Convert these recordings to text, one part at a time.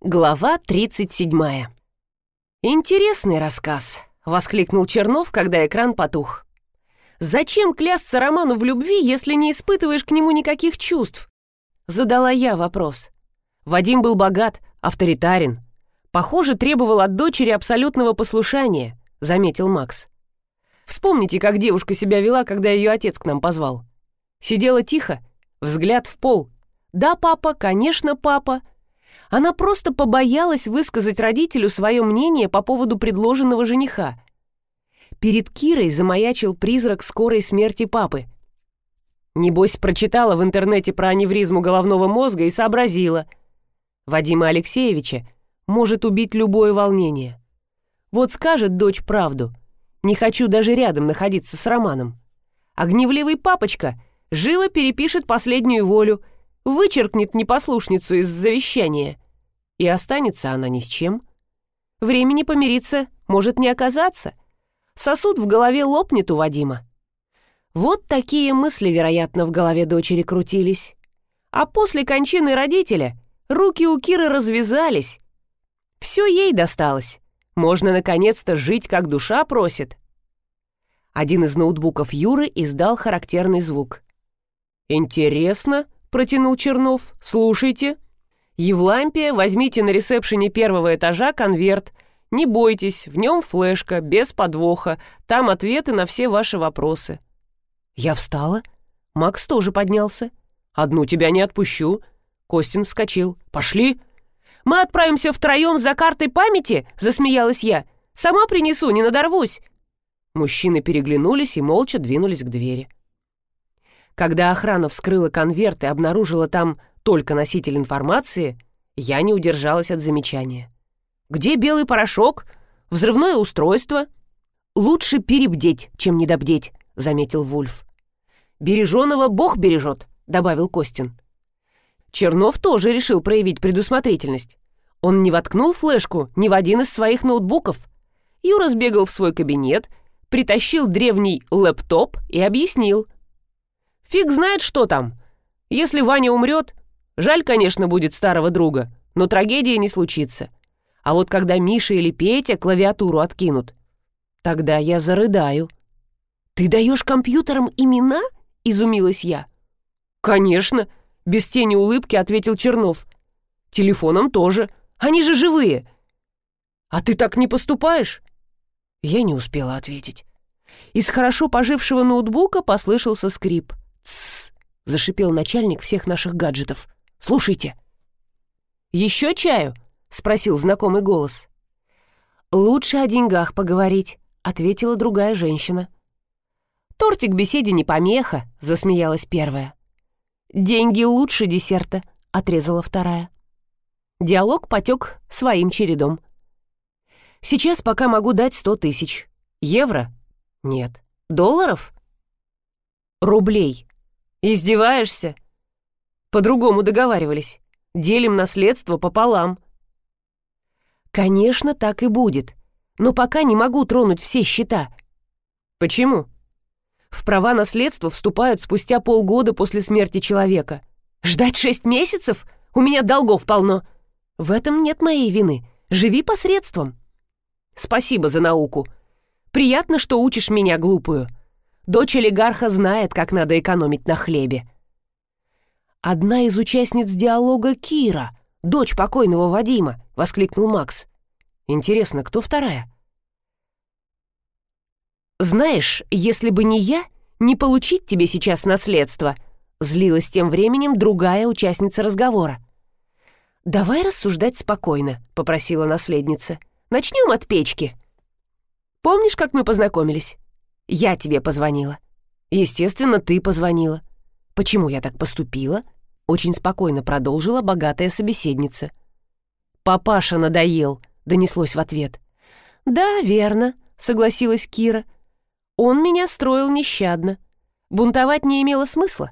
Глава 37. «Интересный рассказ», — воскликнул Чернов, когда экран потух. «Зачем клясться Роману в любви, если не испытываешь к нему никаких чувств?» Задала я вопрос. Вадим был богат, авторитарен. Похоже, требовал от дочери абсолютного послушания, заметил Макс. Вспомните, как девушка себя вела, когда ее отец к нам позвал. Сидела тихо, взгляд в пол. «Да, папа, конечно, папа», она просто побоялась высказать родителю свое мнение по поводу предложенного жениха. Перед Кирой замаячил призрак скорой смерти папы. Небось, прочитала в интернете про аневризму головного мозга и сообразила. Вадима Алексеевича может убить любое волнение. Вот скажет дочь правду. Не хочу даже рядом находиться с Романом. А гневливый папочка живо перепишет последнюю волю — вычеркнет непослушницу из завещания. И останется она ни с чем. Времени помириться может не оказаться. Сосуд в голове лопнет у Вадима. Вот такие мысли, вероятно, в голове дочери крутились. А после кончины родителя руки у Киры развязались. Все ей досталось. Можно наконец-то жить, как душа просит. Один из ноутбуков Юры издал характерный звук. «Интересно», — протянул Чернов. «Слушайте. Евлампия, возьмите на ресепшене первого этажа конверт. Не бойтесь, в нем флешка, без подвоха. Там ответы на все ваши вопросы». Я встала. Макс тоже поднялся. «Одну тебя не отпущу». Костин вскочил. «Пошли». «Мы отправимся втроем за картой памяти?» — засмеялась я. «Сама принесу, не надорвусь». Мужчины переглянулись и молча двинулись к двери. Когда охрана вскрыла конверт и обнаружила там только носитель информации, я не удержалась от замечания. «Где белый порошок? Взрывное устройство?» «Лучше перебдеть, чем недобдеть», — заметил Вульф. «Береженого Бог бережет», — добавил Костин. Чернов тоже решил проявить предусмотрительность. Он не воткнул флешку ни в один из своих ноутбуков. Юра сбегал в свой кабинет, притащил древний лэптоп и объяснил — Фиг знает, что там. Если Ваня умрет, жаль, конечно, будет старого друга, но трагедия не случится. А вот когда Миша или Петя клавиатуру откинут, тогда я зарыдаю. «Ты даешь компьютерам имена?» — изумилась я. «Конечно», — без тени улыбки ответил Чернов. «Телефоном тоже. Они же живые». «А ты так не поступаешь?» Я не успела ответить. Из хорошо пожившего ноутбука послышался скрип — зашипел начальник всех наших гаджетов. «Слушайте!» «Еще чаю?» — спросил знакомый голос. «Лучше о деньгах поговорить», — ответила другая женщина. «Тортик беседе не помеха», — засмеялась первая. «Деньги лучше десерта», — отрезала вторая. Диалог потек своим чередом. «Сейчас пока могу дать сто тысяч. Евро? Нет. Долларов? Рублей. «Издеваешься?» «По-другому договаривались. Делим наследство пополам». «Конечно, так и будет. Но пока не могу тронуть все счета». «Почему?» «В права наследства вступают спустя полгода после смерти человека. Ждать шесть месяцев? У меня долгов полно. В этом нет моей вины. Живи посредством». «Спасибо за науку. Приятно, что учишь меня глупую». Дочь олигарха знает, как надо экономить на хлебе. «Одна из участниц диалога Кира, дочь покойного Вадима», — воскликнул Макс. «Интересно, кто вторая?» «Знаешь, если бы не я, не получить тебе сейчас наследство», — злилась тем временем другая участница разговора. «Давай рассуждать спокойно», — попросила наследница. «Начнем от печки. Помнишь, как мы познакомились?» Я тебе позвонила. Естественно, ты позвонила. Почему я так поступила? Очень спокойно продолжила богатая собеседница. Папаша надоел, донеслось в ответ. Да, верно, согласилась Кира. Он меня строил нещадно. Бунтовать не имело смысла.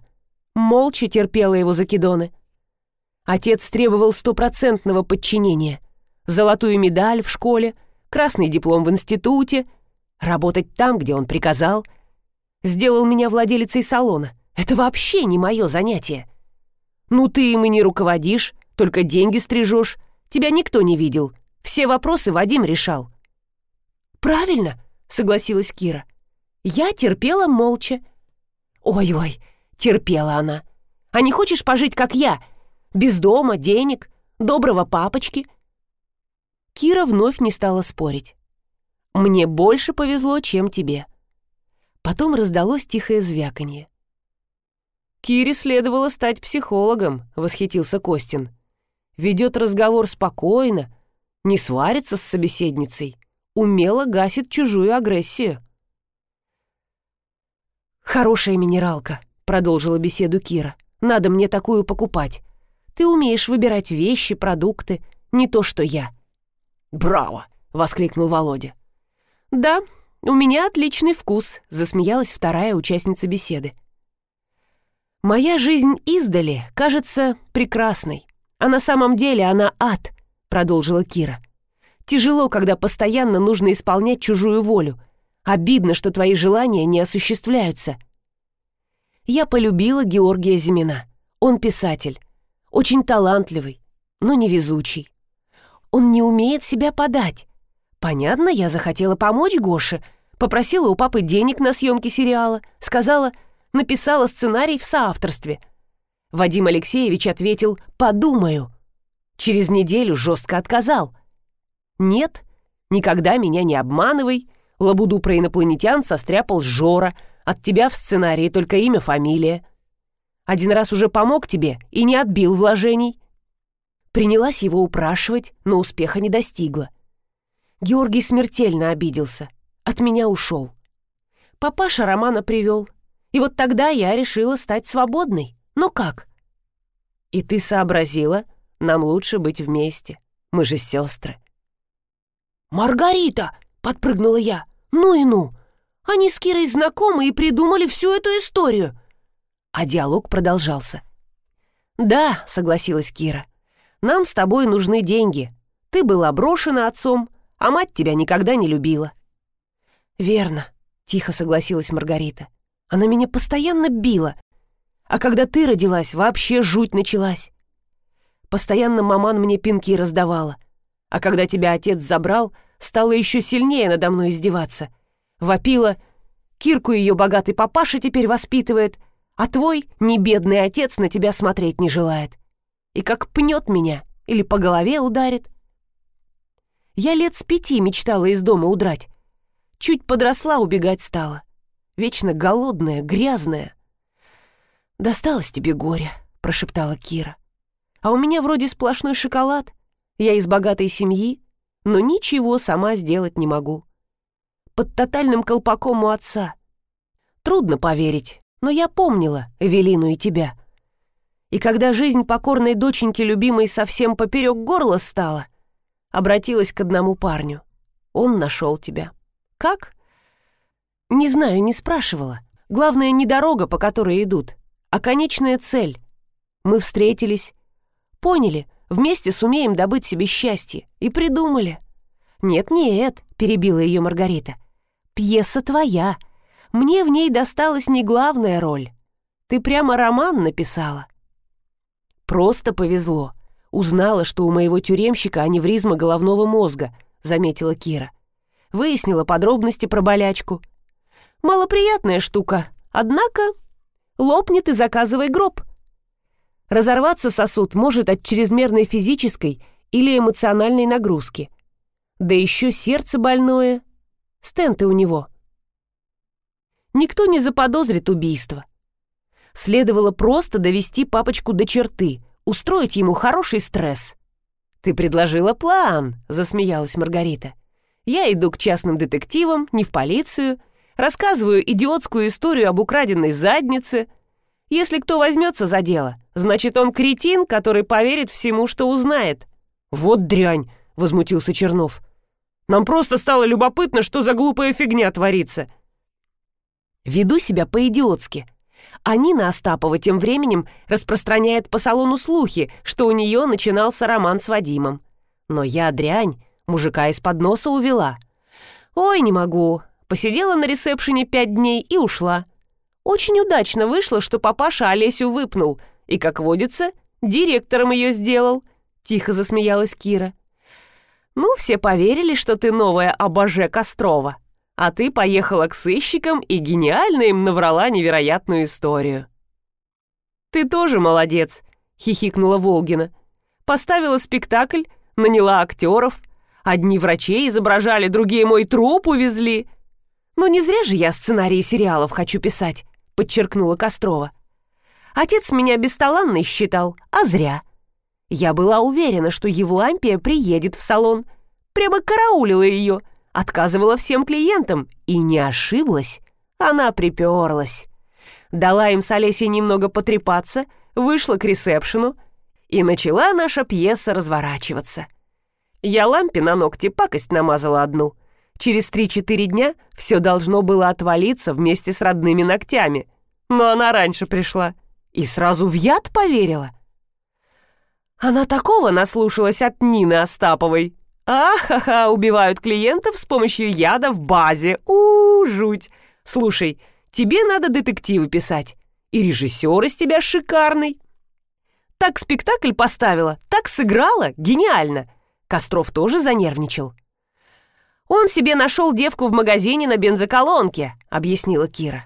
Молча терпела его закидоны. Отец требовал стопроцентного подчинения. Золотую медаль в школе, красный диплом в институте, Работать там, где он приказал. Сделал меня владелицей салона. Это вообще не мое занятие. Ну ты им и не руководишь, только деньги стрижешь. Тебя никто не видел. Все вопросы Вадим решал». «Правильно», — согласилась Кира. «Я терпела молча». «Ой-ой», — терпела она. «А не хочешь пожить, как я? Без дома, денег, доброго папочки?» Кира вновь не стала спорить. «Мне больше повезло, чем тебе». Потом раздалось тихое звяканье. «Кире следовало стать психологом», — восхитился Костин. «Ведет разговор спокойно, не сварится с собеседницей, умело гасит чужую агрессию». «Хорошая минералка», — продолжила беседу Кира. «Надо мне такую покупать. Ты умеешь выбирать вещи, продукты, не то что я». «Браво!» — воскликнул Володя. «Да, у меня отличный вкус», — засмеялась вторая участница беседы. «Моя жизнь издали кажется прекрасной, а на самом деле она ад», — продолжила Кира. «Тяжело, когда постоянно нужно исполнять чужую волю. Обидно, что твои желания не осуществляются». Я полюбила Георгия Зимина. Он писатель. Очень талантливый, но невезучий. Он не умеет себя подать. Понятно, я захотела помочь Гоше, попросила у папы денег на съемки сериала, сказала — написала сценарий в соавторстве. Вадим Алексеевич ответил «подумаю». Через неделю жестко отказал. «Нет, никогда меня не обманывай. Лабуду про инопланетян состряпал Жора. От тебя в сценарии только имя, фамилия. Один раз уже помог тебе и не отбил вложений». Принялась его упрашивать, но успеха не достигла. Георгий смертельно обиделся. От меня ушел. Папаша Романа привел. И вот тогда я решила стать свободной. Ну как? И ты сообразила, нам лучше быть вместе. Мы же сестры. «Маргарита!» — подпрыгнула я. «Ну и ну! Они с Кирой знакомы и придумали всю эту историю!» А диалог продолжался. «Да», — согласилась Кира, — «нам с тобой нужны деньги. Ты была брошена отцом, а мать тебя никогда не любила». «Верно», — тихо согласилась Маргарита. Она меня постоянно била. А когда ты родилась, вообще жуть началась. Постоянно маман мне пинки раздавала. А когда тебя отец забрал, стала еще сильнее надо мной издеваться. Вопила, Кирку ее богатый папаша теперь воспитывает, а твой, небедный отец, на тебя смотреть не желает. И как пнет меня или по голове ударит. Я лет с пяти мечтала из дома удрать. Чуть подросла, убегать стала вечно голодная, грязная. «Досталось тебе горе», — прошептала Кира. «А у меня вроде сплошной шоколад. Я из богатой семьи, но ничего сама сделать не могу. Под тотальным колпаком у отца. Трудно поверить, но я помнила Эвелину и тебя. И когда жизнь покорной доченьки любимой совсем поперек горла стала, обратилась к одному парню. Он нашел тебя. Как? Не знаю, не спрашивала. Главное, не дорога, по которой идут, а конечная цель. Мы встретились, поняли, вместе сумеем добыть себе счастье, и придумали. «Нет-нет», — перебила ее Маргарита, — «пьеса твоя. Мне в ней досталась не главная роль. Ты прямо роман написала». «Просто повезло. Узнала, что у моего тюремщика аневризма головного мозга», — заметила Кира. Выяснила подробности про болячку — Малоприятная штука, однако лопнет и заказывай гроб. Разорваться сосуд может от чрезмерной физической или эмоциональной нагрузки. Да еще сердце больное. Стенты у него. Никто не заподозрит убийство. Следовало просто довести папочку до черты, устроить ему хороший стресс. «Ты предложила план», — засмеялась Маргарита. «Я иду к частным детективам, не в полицию, Рассказываю идиотскую историю об украденной заднице. Если кто возьмется за дело, значит, он кретин, который поверит всему, что узнает». «Вот дрянь!» — возмутился Чернов. «Нам просто стало любопытно, что за глупая фигня творится». Веду себя по-идиотски. А Нина Остапова тем временем распространяет по салону слухи, что у нее начинался роман с Вадимом. Но я, дрянь, мужика из-под носа увела. «Ой, не могу, посидела на ресепшене пять дней и ушла. Очень удачно вышло, что папаша Олесю выпнул и, как водится, директором ее сделал. тихо засмеялась Кира. Ну, все поверили, что ты новая обоже Кострова, а ты поехала к сыщикам и гениально им наврала невероятную историю. Ты тоже молодец, хихикнула Волгина. Поставила спектакль, наняла актеров. Одни врачей изображали, другие мой труп увезли. Но не зря же я сценарии сериалов хочу писать, подчеркнула Кострова. Отец меня бесталанной считал, а зря. Я была уверена, что Евлампия приедет в салон. Прямо караулила ее, отказывала всем клиентам и не ошиблась. Она приперлась. Дала им с Олесей немного потрепаться, вышла к ресепшену, и начала наша пьеса разворачиваться. Я лампе на ногти пакость намазала одну. Через три-четыре дня все должно было отвалиться вместе с родными ногтями. Но она раньше пришла и сразу в яд поверила. Она такого наслушалась от Нины Остаповой. Ахаха, убивают клиентов с помощью яда в базе. у, жуть. Слушай, тебе надо детективы писать. И режиссер из тебя шикарный. Так спектакль поставила, так сыграла, гениально. Костров тоже занервничал. «Он себе нашел девку в магазине на бензоколонке», — объяснила Кира.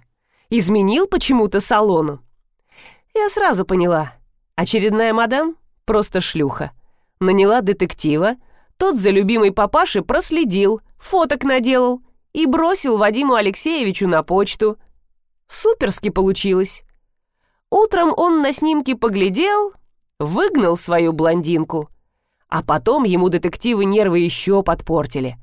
«Изменил почему-то салону». Я сразу поняла. Очередная мадам просто шлюха. Наняла детектива, тот за любимой папаши проследил, фоток наделал и бросил Вадиму Алексеевичу на почту. Суперски получилось. Утром он на снимке поглядел, выгнал свою блондинку. А потом ему детективы нервы еще подпортили.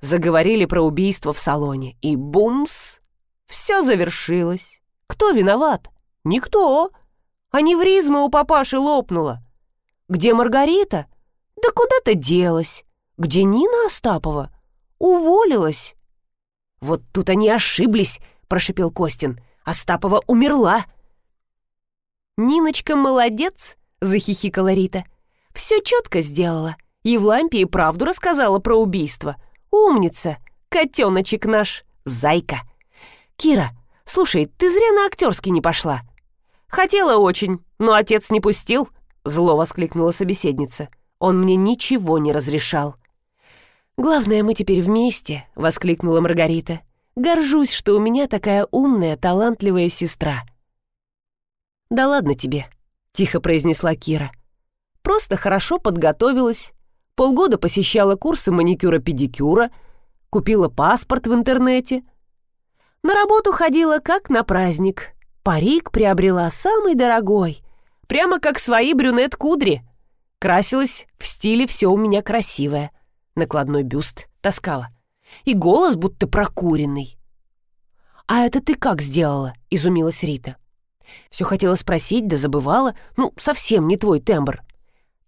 Заговорили про убийство в салоне. И бумс! Все завершилось. Кто виноват? Никто. Аневризма у папаши лопнула. Где Маргарита? Да куда-то делась. Где Нина Остапова? Уволилась. Вот тут они ошиблись, прошипел Костин. Остапова умерла. Ниночка молодец, захихикала Рита. Все четко сделала. Евлампии правду рассказала про убийство. Умница, котеночек наш, зайка. Кира, слушай, ты зря на актерский не пошла. Хотела очень, но отец не пустил, Зло воскликнула собеседница. Он мне ничего не разрешал. «Главное, мы теперь вместе», — воскликнула Маргарита. «Горжусь, что у меня такая умная, талантливая сестра». «Да ладно тебе», — тихо произнесла Кира. «Просто хорошо подготовилась, полгода посещала курсы маникюра-педикюра, купила паспорт в интернете. На работу ходила как на праздник. Парик приобрела самый дорогой, Прямо как свои брюнет-кудри. Красилась в стиле «все у меня красивое». Накладной бюст таскала. И голос будто прокуренный. «А это ты как сделала?» — изумилась Рита. Все хотела спросить, да забывала. Ну, совсем не твой тембр.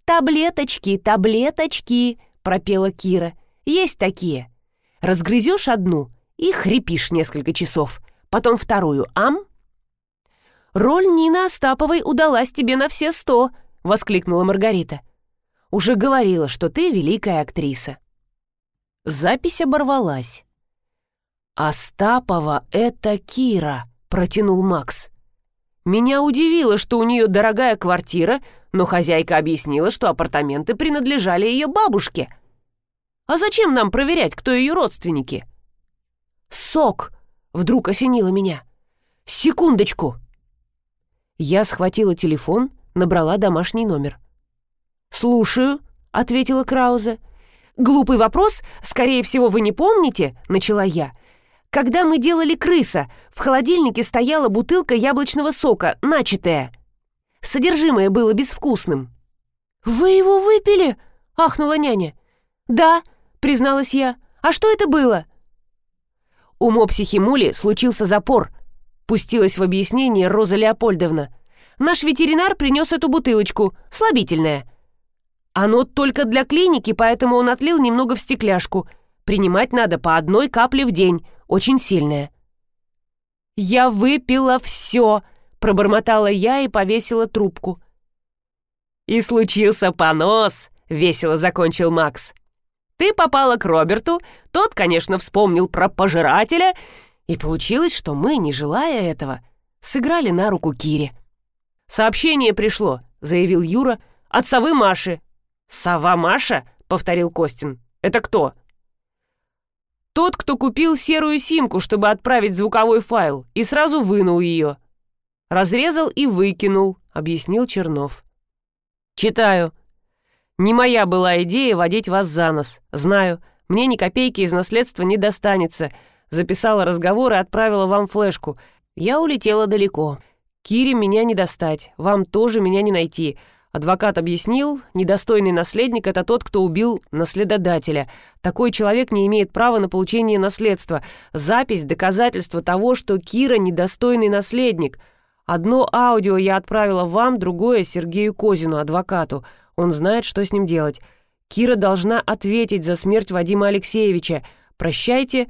«Таблеточки, таблеточки!» — пропела Кира. «Есть такие. Разгрызешь одну и хрипишь несколько часов. Потом вторую «ам», «Роль Нины Остаповой удалась тебе на все сто!» — воскликнула Маргарита. «Уже говорила, что ты великая актриса». Запись оборвалась. «Остапова — это Кира», — протянул Макс. «Меня удивило, что у нее дорогая квартира, но хозяйка объяснила, что апартаменты принадлежали ее бабушке. А зачем нам проверять, кто ее родственники?» «Сок!» — вдруг осенило меня. «Секундочку!» Я схватила телефон, набрала домашний номер. «Слушаю», — ответила Краузе. «Глупый вопрос, скорее всего, вы не помните», — начала я. «Когда мы делали крыса, в холодильнике стояла бутылка яблочного сока, начатая. Содержимое было безвкусным». «Вы его выпили?» — ахнула няня. «Да», — призналась я. «А что это было?» У мопсихи Мули случился запор, Пустилась в объяснение Роза Леопольдовна. «Наш ветеринар принес эту бутылочку, слабительное. Оно только для клиники, поэтому он отлил немного в стекляшку. Принимать надо по одной капле в день, очень сильное». «Я выпила все», — пробормотала я и повесила трубку. «И случился понос», — весело закончил Макс. «Ты попала к Роберту, тот, конечно, вспомнил про пожирателя и получилось, что мы, не желая этого, сыграли на руку Кире. «Сообщение пришло», — заявил Юра, — «от совы Маши». «Сова Маша?» — повторил Костин. «Это кто?» «Тот, кто купил серую симку, чтобы отправить звуковой файл, и сразу вынул ее. Разрезал и выкинул», — объяснил Чернов. «Читаю. Не моя была идея водить вас за нос. Знаю, мне ни копейки из наследства не достанется. Записала разговор и отправила вам флешку. Я улетела далеко. Кире меня не достать, вам тоже меня не найти. Адвокат объяснил, недостойный наследник – это тот, кто убил наследодателя. Такой человек не имеет права на получение наследства. Запись – доказательство того, что Кира – недостойный наследник. Одно аудио я отправила вам, другое – Сергею Козину, адвокату. Он знает, что с ним делать. Кира должна ответить за смерть Вадима Алексеевича. Прощайте,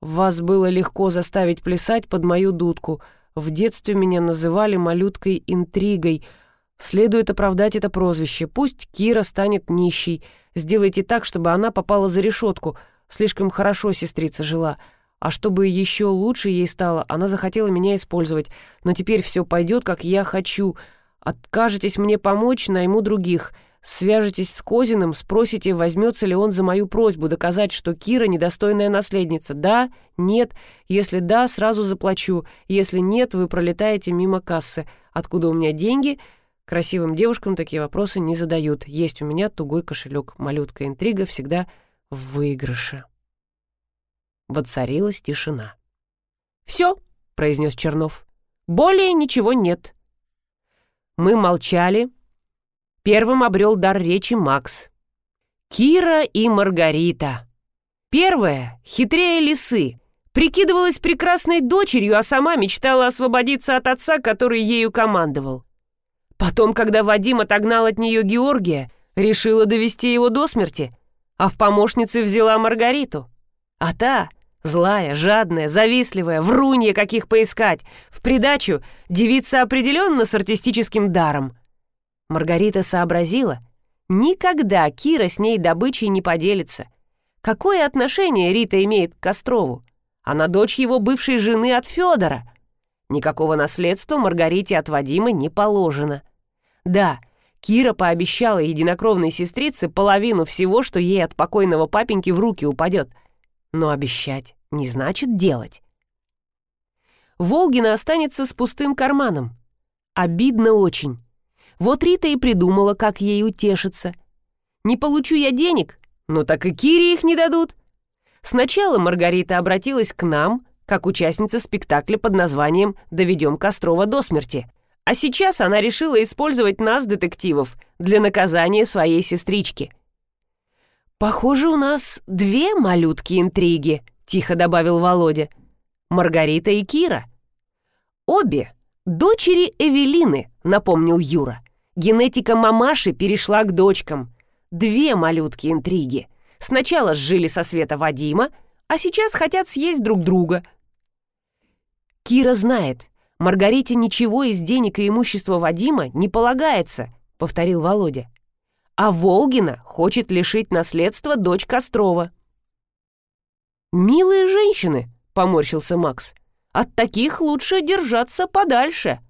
вас было легко заставить плясать под мою дудку. В детстве меня называли малюткой-интригой – Следует оправдать это прозвище. Пусть Кира станет нищей. Сделайте так, чтобы она попала за решетку. Слишком хорошо сестрица жила. А чтобы еще лучше ей стало, она захотела меня использовать. Но теперь все пойдет, как я хочу. Откажетесь мне помочь, найму других. Свяжетесь с Козиным, спросите, возьмется ли он за мою просьбу доказать, что Кира недостойная наследница. Да? Нет? Если да, сразу заплачу. Если нет, вы пролетаете мимо кассы. Откуда у меня деньги – Красивым девушкам такие вопросы не задают. Есть у меня тугой кошелек. Малютка интрига всегда в выигрыше. Воцарилась тишина. «Все», — произнес Чернов. «Более ничего нет». Мы молчали. Первым обрел дар речи Макс. Кира и Маргарита. Первая, хитрее лисы, прикидывалась прекрасной дочерью, а сама мечтала освободиться от отца, который ею командовал. Потом, когда Вадим отогнал от нее Георгия, решила довести его до смерти, а в помощнице взяла Маргариту. А та, злая, жадная, завистливая, врунья каких поискать, в придачу девица определенно с артистическим даром. Маргарита сообразила, никогда Кира с ней добычей не поделится. Какое отношение Рита имеет к Кострову? Она дочь его бывшей жены от Федора — Никакого наследства Маргарите от Вадима не положено. Да, Кира пообещала единокровной сестрице половину всего, что ей от покойного папеньки в руки упадет. Но обещать не значит делать. Волгина останется с пустым карманом. Обидно очень. Вот Рита и придумала, как ей утешиться. Не получу я денег, но так и Кире их не дадут. Сначала Маргарита обратилась к нам, как участница спектакля под названием «Доведем Кострова до смерти». А сейчас она решила использовать нас, детективов, для наказания своей сестрички. «Похоже, у нас две малютки-интриги», — тихо добавил Володя. «Маргарита и Кира». «Обе дочери Эвелины», — напомнил Юра. «Генетика мамаши перешла к дочкам. Две малютки-интриги. Сначала сжили со света Вадима, а сейчас хотят съесть друг друга — Кира знает, Маргарите ничего из денег и имущества Вадима не полагается, повторил Володя. А Волгина хочет лишить наследства дочь Кострова. «Милые женщины», — поморщился Макс. «От таких лучше держаться подальше».